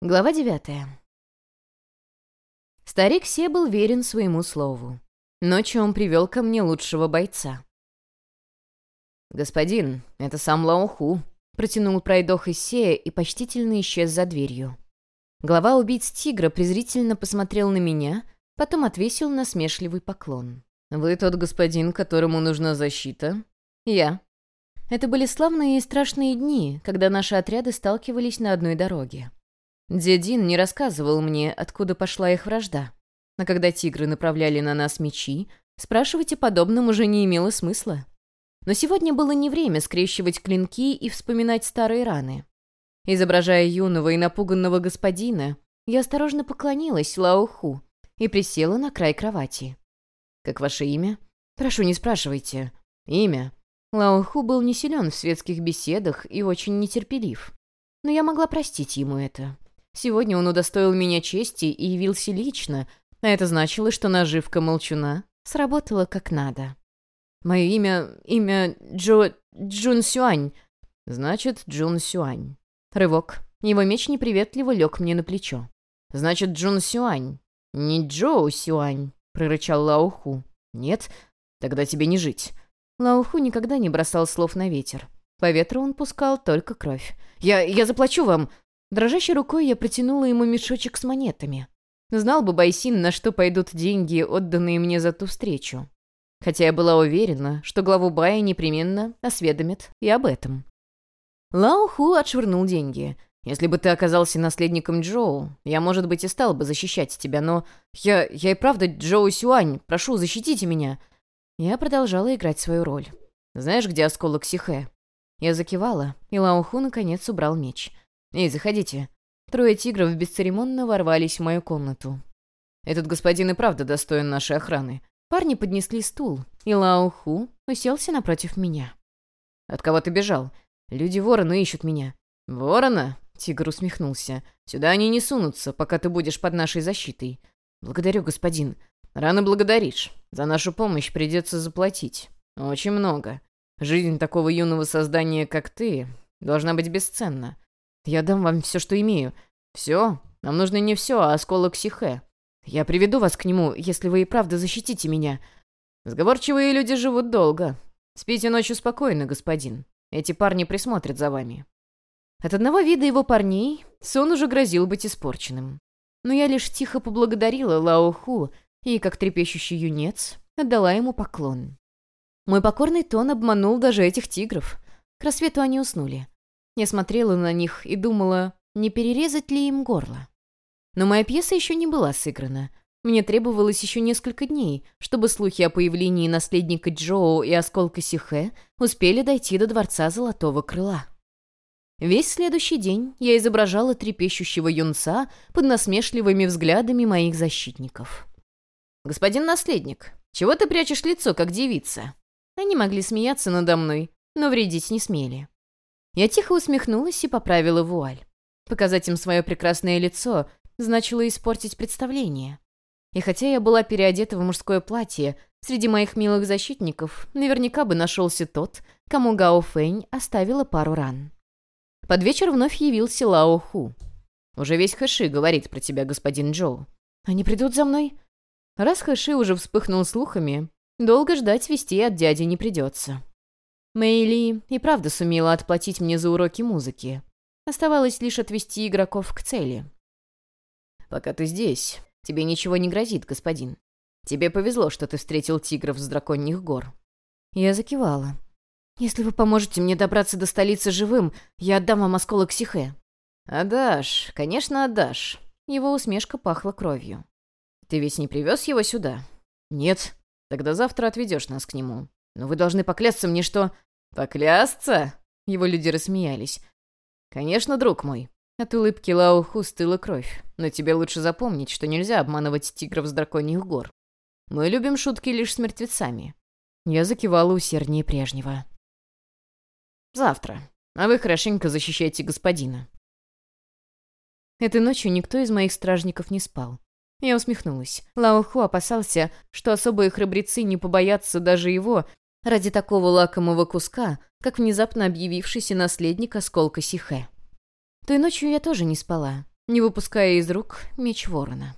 Глава девятая. Старик Се был верен своему слову. Ночью он привел ко мне лучшего бойца. «Господин, это сам Лауху», — протянул пройдох из и почтительно исчез за дверью. Глава убийц тигра презрительно посмотрел на меня, потом отвесил насмешливый поклон. «Вы тот господин, которому нужна защита?» «Я». Это были славные и страшные дни, когда наши отряды сталкивались на одной дороге. Дедин не рассказывал мне, откуда пошла их вражда. А когда тигры направляли на нас мечи, спрашивать о подобном уже не имело смысла. Но сегодня было не время скрещивать клинки и вспоминать старые раны. Изображая юного и напуганного господина, я осторожно поклонилась Лауху и присела на край кровати. «Как ваше имя?» «Прошу, не спрашивайте». «Имя?» Лауху был не силен в светских беседах и очень нетерпелив. Но я могла простить ему это. Сегодня он удостоил меня чести и явился лично, а это значило, что наживка молчуна сработала как надо. Мое имя... имя Джо... Джун Сюань. Значит, Джун Сюань. Рывок. Его меч неприветливо лег мне на плечо. Значит, Джун Сюань. Не Джоу Сюань, прорычал Лауху. Нет? Тогда тебе не жить. Лауху никогда не бросал слов на ветер. По ветру он пускал только кровь. «Я... я заплачу вам!» Дрожащей рукой я протянула ему мешочек с монетами. Знал бы Байсин, на что пойдут деньги, отданные мне за ту встречу. Хотя я была уверена, что главу Бая непременно осведомят и об этом. Лао Ху отшвырнул деньги. «Если бы ты оказался наследником Джоу, я, может быть, и стал бы защищать тебя, но я, я и правда Джоу Сюань, прошу, защитите меня». Я продолжала играть свою роль. «Знаешь, где осколок Сихэ?» Я закивала, и Лао Ху наконец убрал меч — «Эй, заходите». Трое тигров бесцеремонно ворвались в мою комнату. «Этот господин и правда достоин нашей охраны». Парни поднесли стул, и Лао Ху уселся напротив меня. «От кого ты бежал? Люди-вороны ищут меня». «Ворона?» — тигр усмехнулся. «Сюда они не сунутся, пока ты будешь под нашей защитой». «Благодарю, господин». «Рано благодаришь. За нашу помощь придется заплатить. Очень много. Жизнь такого юного создания, как ты, должна быть бесценна. Я дам вам все, что имею. Все? Нам нужно не все, а осколок Сихе. Я приведу вас к нему, если вы и правда защитите меня. Сговорчивые люди живут долго. Спите ночью спокойно, господин. Эти парни присмотрят за вами». От одного вида его парней сон уже грозил быть испорченным. Но я лишь тихо поблагодарила Лао Ху и, как трепещущий юнец, отдала ему поклон. Мой покорный тон обманул даже этих тигров. К рассвету они уснули. Я смотрела на них и думала, не перерезать ли им горло. Но моя пьеса еще не была сыграна. Мне требовалось еще несколько дней, чтобы слухи о появлении наследника Джоу и осколка Сихэ успели дойти до Дворца Золотого Крыла. Весь следующий день я изображала трепещущего юнца под насмешливыми взглядами моих защитников. «Господин наследник, чего ты прячешь лицо, как девица?» Они могли смеяться надо мной, но вредить не смели. Я тихо усмехнулась и поправила вуаль. Показать им свое прекрасное лицо значило испортить представление. И хотя я была переодета в мужское платье, среди моих милых защитников наверняка бы нашелся тот, кому Гао Фэнь оставила пару ран. Под вечер вновь явился Лао Ху. «Уже весь Хэши говорит про тебя, господин Джоу. Они придут за мной?» Раз Хэши уже вспыхнул слухами, долго ждать вести от дяди не придется. Мэйли и правда сумела отплатить мне за уроки музыки. Оставалось лишь отвести игроков к цели. «Пока ты здесь, тебе ничего не грозит, господин. Тебе повезло, что ты встретил тигров с драконьих гор». Я закивала. «Если вы поможете мне добраться до столицы живым, я отдам вам осколок Сихе». «Отдашь, конечно, отдашь». Его усмешка пахла кровью. «Ты ведь не привез его сюда?» «Нет. Тогда завтра отведешь нас к нему. Но вы должны поклясться мне, что...» «Поклясться?» Его люди рассмеялись. «Конечно, друг мой». От улыбки Лауху стыла кровь. Но тебе лучше запомнить, что нельзя обманывать тигров с драконьих гор. Мы любим шутки лишь с мертвецами. Я закивала усерднее прежнего. Завтра. А вы хорошенько защищайте господина. Этой ночью никто из моих стражников не спал. Я усмехнулась. Лаоху опасался, что особые храбрецы не побоятся даже его, ради такого лакомого куска, как внезапно объявившийся наследник осколка Сихе. Той ночью я тоже не спала. не выпуская из рук меч ворона.